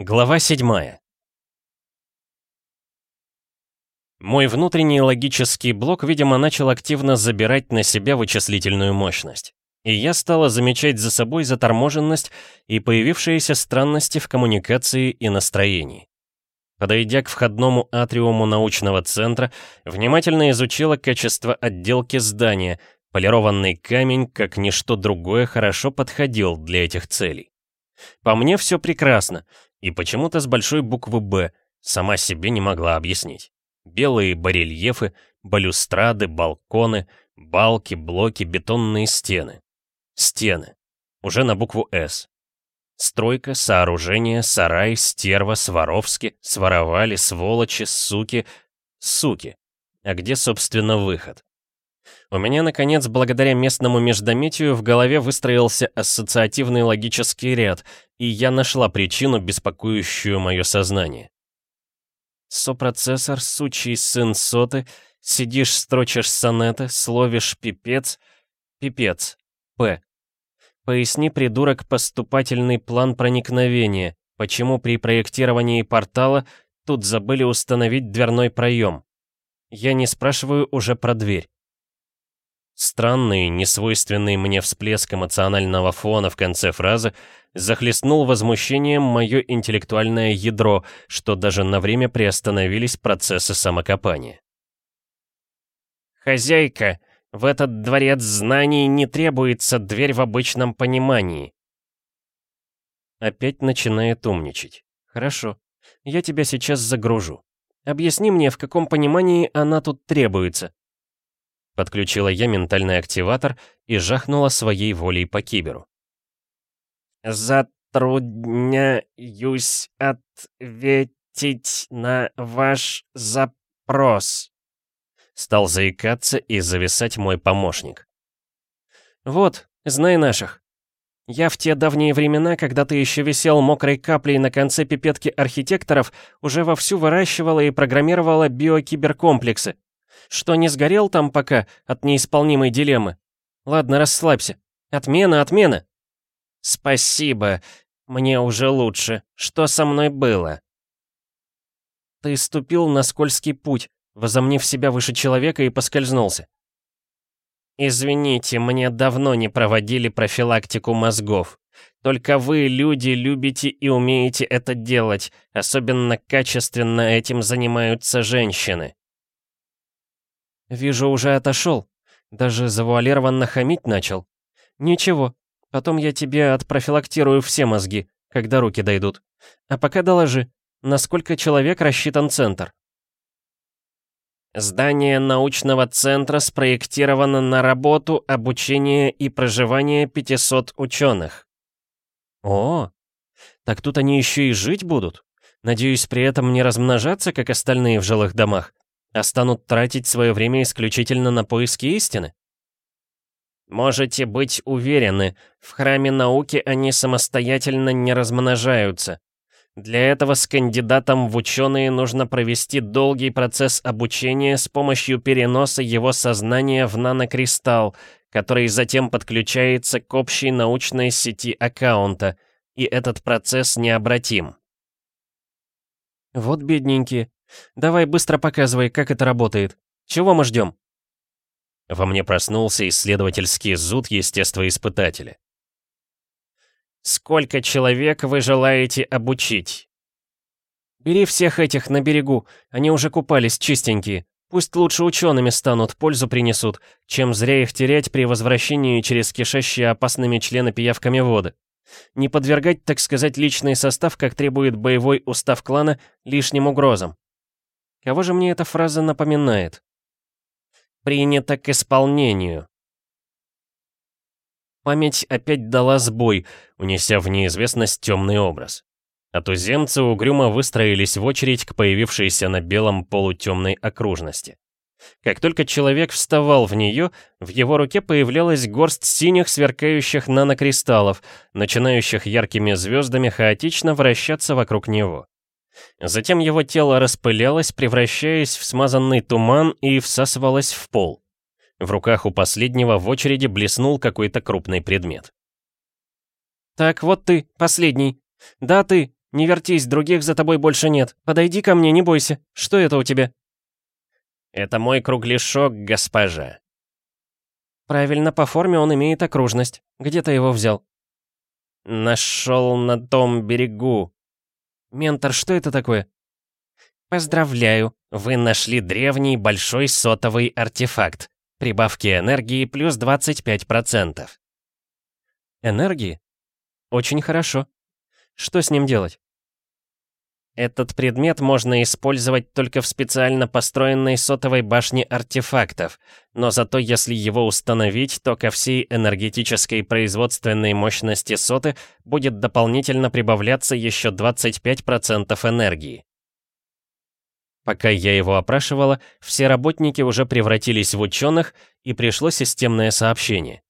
Глава 7 Мой внутренний логический блок, видимо, начал активно забирать на себя вычислительную мощность. И я стала замечать за собой заторможенность и появившиеся странности в коммуникации и настроении. Подойдя к входному атриуму научного центра, внимательно изучила качество отделки здания, полированный камень, как ничто другое, хорошо подходил для этих целей. По мне все прекрасно, и почему-то с большой буквы «Б» сама себе не могла объяснить. Белые барельефы, балюстрады, балконы, балки, блоки, бетонные стены. Стены. Уже на букву «С». Стройка, сооружение, сарай, стерва, Сваровски, своровали, сволочи, суки, суки. А где, собственно, выход? У меня, наконец, благодаря местному междометию в голове выстроился ассоциативный логический ряд, и я нашла причину, беспокоящую мое сознание. Сопроцессор, сучий сын соты, сидишь, строчишь сонеты, словишь пипец, пипец, П. Поясни, придурок, поступательный план проникновения, почему при проектировании портала тут забыли установить дверной проем. Я не спрашиваю уже про дверь. Странный, несвойственный мне всплеск эмоционального фона в конце фразы захлестнул возмущением мое интеллектуальное ядро, что даже на время приостановились процессы самокопания. «Хозяйка, в этот дворец знаний не требуется дверь в обычном понимании». Опять начинает умничать. «Хорошо, я тебя сейчас загружу. Объясни мне, в каком понимании она тут требуется». Подключила я ментальный активатор и жахнула своей волей по киберу. «Затрудняюсь ответить на ваш запрос», Стал заикаться и зависать мой помощник. «Вот, знай наших. Я в те давние времена, когда ты еще висел мокрой каплей на конце пипетки архитекторов, уже вовсю выращивала и программировала биокиберкомплексы. Что не сгорел там пока от неисполнимой дилеммы? Ладно, расслабься. Отмена, отмена. Спасибо. Мне уже лучше. Что со мной было? Ты ступил на скользкий путь, возомнив себя выше человека и поскользнулся. Извините, мне давно не проводили профилактику мозгов. Только вы, люди, любите и умеете это делать. Особенно качественно этим занимаются женщины. Вижу, уже отошел. Даже завуалированно хамить начал. Ничего, потом я тебе отпрофилактирую все мозги, когда руки дойдут. А пока доложи, на сколько человек рассчитан центр? Здание научного центра спроектировано на работу, обучение и проживание 500 ученых. О, так тут они еще и жить будут? Надеюсь, при этом не размножаться, как остальные в жилых домах? А станут тратить свое время исключительно на поиски истины? Можете быть уверены, в храме науки они самостоятельно не размножаются. Для этого с кандидатом в ученые нужно провести долгий процесс обучения с помощью переноса его сознания в нанокристалл, который затем подключается к общей научной сети аккаунта, и этот процесс необратим. Вот бедненькие, Давай быстро показывай, как это работает. Чего мы ждем? Во мне проснулся исследовательский зуд естествоиспытателя. «Сколько человек вы желаете обучить?» «Бери всех этих на берегу, они уже купались чистенькие. Пусть лучше учеными станут, пользу принесут, чем зря их терять при возвращении через кишащие опасными членопиявками воды. Не подвергать, так сказать, личный состав, как требует боевой устав клана, лишним угрозам. Кого же мне эта фраза напоминает? Принято к исполнению. Память опять дала сбой, унеся в неизвестность темный образ. А туземцы угрюмо выстроились в очередь к появившейся на белом полутемной окружности. Как только человек вставал в нее, в его руке появлялась горсть синих сверкающих нанокристаллов, начинающих яркими звездами хаотично вращаться вокруг него. Затем его тело распылялось, превращаясь в смазанный туман и всасывалось в пол. В руках у последнего в очереди блеснул какой-то крупный предмет. «Так, вот ты, последний. Да, ты. Не вертись, других за тобой больше нет. Подойди ко мне, не бойся. Что это у тебя?» «Это мой кругляшок, госпожа». «Правильно, по форме он имеет окружность. Где ты его взял?» «Нашел на том берегу». «Ментор, что это такое?» «Поздравляю, вы нашли древний большой сотовый артефакт. Прибавки энергии плюс 25%. Энергии? Очень хорошо. Что с ним делать? Этот предмет можно использовать только в специально построенной сотовой башне артефактов, но зато если его установить, то ко всей энергетической производственной мощности соты будет дополнительно прибавляться еще 25% энергии. Пока я его опрашивала, все работники уже превратились в ученых, и пришло системное сообщение.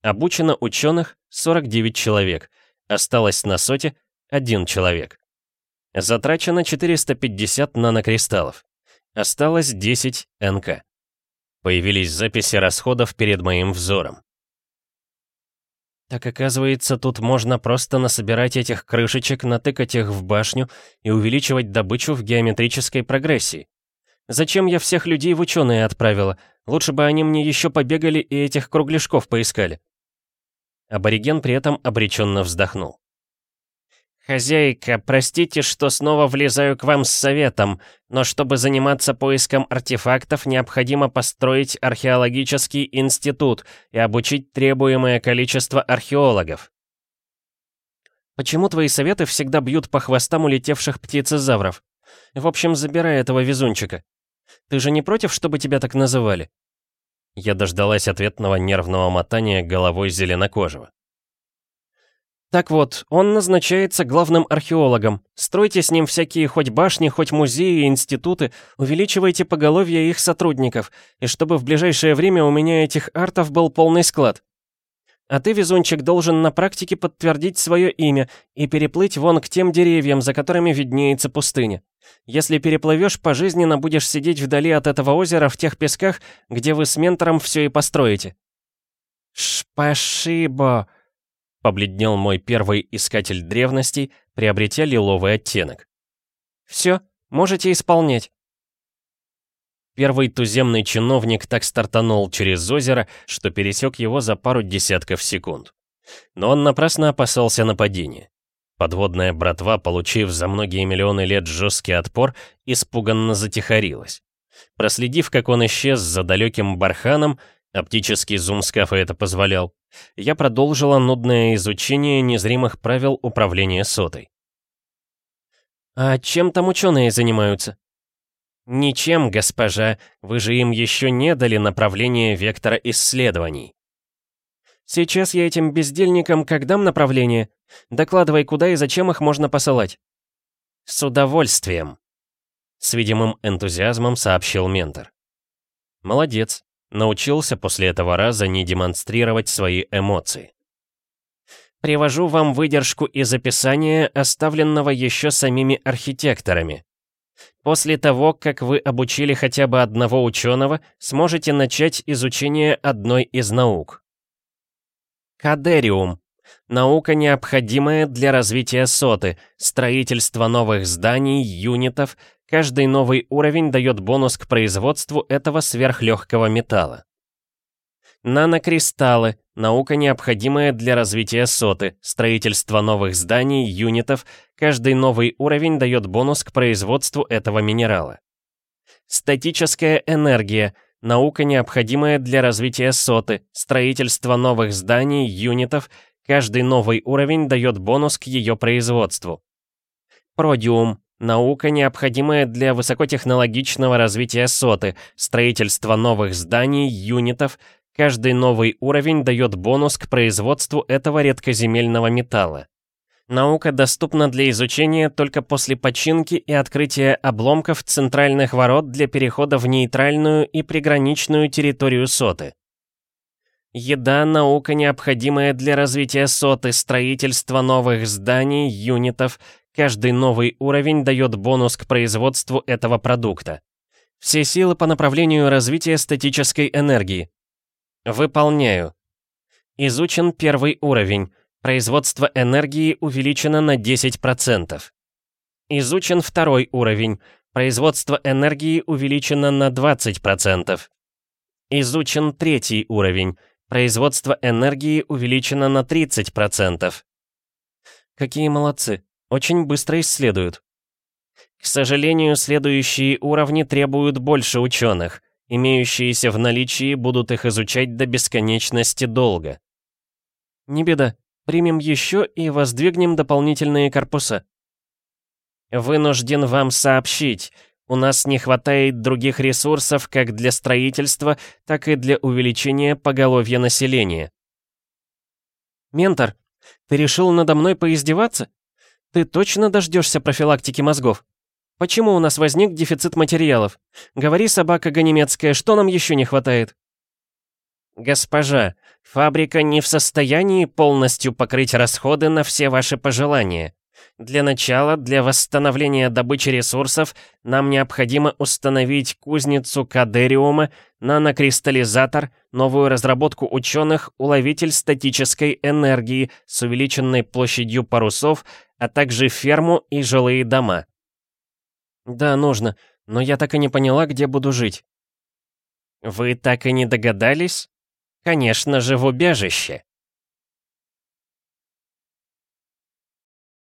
Обучено ученых 49 человек, осталось на соте 1 человек. Затрачено 450 нанокристаллов. Осталось 10 НК. Появились записи расходов перед моим взором. Так оказывается, тут можно просто насобирать этих крышечек, натыкать их в башню и увеличивать добычу в геометрической прогрессии. Зачем я всех людей в ученые отправила? Лучше бы они мне еще побегали и этих кругляшков поискали. Абориген при этом обреченно вздохнул. «Хозяйка, простите, что снова влезаю к вам с советом, но чтобы заниматься поиском артефактов, необходимо построить археологический институт и обучить требуемое количество археологов». «Почему твои советы всегда бьют по хвостам улетевших птицезавров? В общем, забирай этого везунчика. Ты же не против, чтобы тебя так называли?» Я дождалась ответного нервного мотания головой зеленокожего. Так вот, он назначается главным археологом. Стройте с ним всякие хоть башни, хоть музеи, институты, увеличивайте поголовье их сотрудников, и чтобы в ближайшее время у меня этих артов был полный склад. А ты, везунчик, должен на практике подтвердить свое имя и переплыть вон к тем деревьям, за которыми виднеется пустыня. Если переплывешь, пожизненно будешь сидеть вдали от этого озера в тех песках, где вы с ментором все и построите. Шпашибо, Побледнел мой первый искатель древностей, приобретя лиловый оттенок. «Все, можете исполнять». Первый туземный чиновник так стартанул через озеро, что пересек его за пару десятков секунд. Но он напрасно опасался нападения. Подводная братва, получив за многие миллионы лет жесткий отпор, испуганно затихарилась. Проследив, как он исчез за далеким барханом, оптический зум скафа это позволял, я продолжила нудное изучение незримых правил управления сотой. «А чем там ученые занимаются?» «Ничем, госпожа, вы же им еще не дали направление вектора исследований». «Сейчас я этим бездельникам как дам направление? Докладывай, куда и зачем их можно посылать». «С удовольствием», — с видимым энтузиазмом сообщил ментор. «Молодец. Научился после этого раза не демонстрировать свои эмоции. Привожу вам выдержку из описания, оставленного еще самими архитекторами. После того, как вы обучили хотя бы одного ученого, сможете начать изучение одной из наук. Кадериум. Наука, необходимая для развития соты, строительства новых зданий, юнитов, Каждый новый уровень дает бонус к производству этого сверхлегкого металла. Нанокристаллы – наука, необходимая для развития соты, строительства новых зданий, юнитов. Каждый новый уровень дает бонус к производству этого минерала. Статическая энергия – наука, необходимая для развития соты, строительства новых зданий, юнитов. Каждый новый уровень дает бонус к ее производству. Продиум Наука, необходимая для высокотехнологичного развития соты, строительства новых зданий, юнитов. Каждый новый уровень дает бонус к производству этого редкоземельного металла. Наука доступна для изучения только после починки и открытия обломков центральных ворот для перехода в нейтральную и приграничную территорию соты. Еда – наука, необходимая для развития соты, строительства новых зданий, юнитов, Каждый новый уровень дает бонус к производству этого продукта. Все силы по направлению развития статической энергии. Выполняю. Изучен первый уровень. Производство энергии увеличено на 10%. Изучен второй уровень. Производство энергии увеличено на 20%. Изучен третий уровень. Производство энергии увеличено на 30%. Какие молодцы. Очень быстро исследуют. К сожалению, следующие уровни требуют больше ученых. Имеющиеся в наличии будут их изучать до бесконечности долго. Не беда. Примем еще и воздвигнем дополнительные корпуса. Вынужден вам сообщить, у нас не хватает других ресурсов как для строительства, так и для увеличения поголовья населения. Ментор, ты решил надо мной поиздеваться? Ты точно дождешься профилактики мозгов? Почему у нас возник дефицит материалов? Говори, собака ганемецкая, что нам еще не хватает? Госпожа, фабрика не в состоянии полностью покрыть расходы на все ваши пожелания. Для начала, для восстановления добычи ресурсов, нам необходимо установить кузницу кадериума, нанокристаллизатор, новую разработку ученых, уловитель статической энергии с увеличенной площадью парусов, а также ферму и жилые дома. Да, нужно, но я так и не поняла, где буду жить. Вы так и не догадались? Конечно же, в убежище.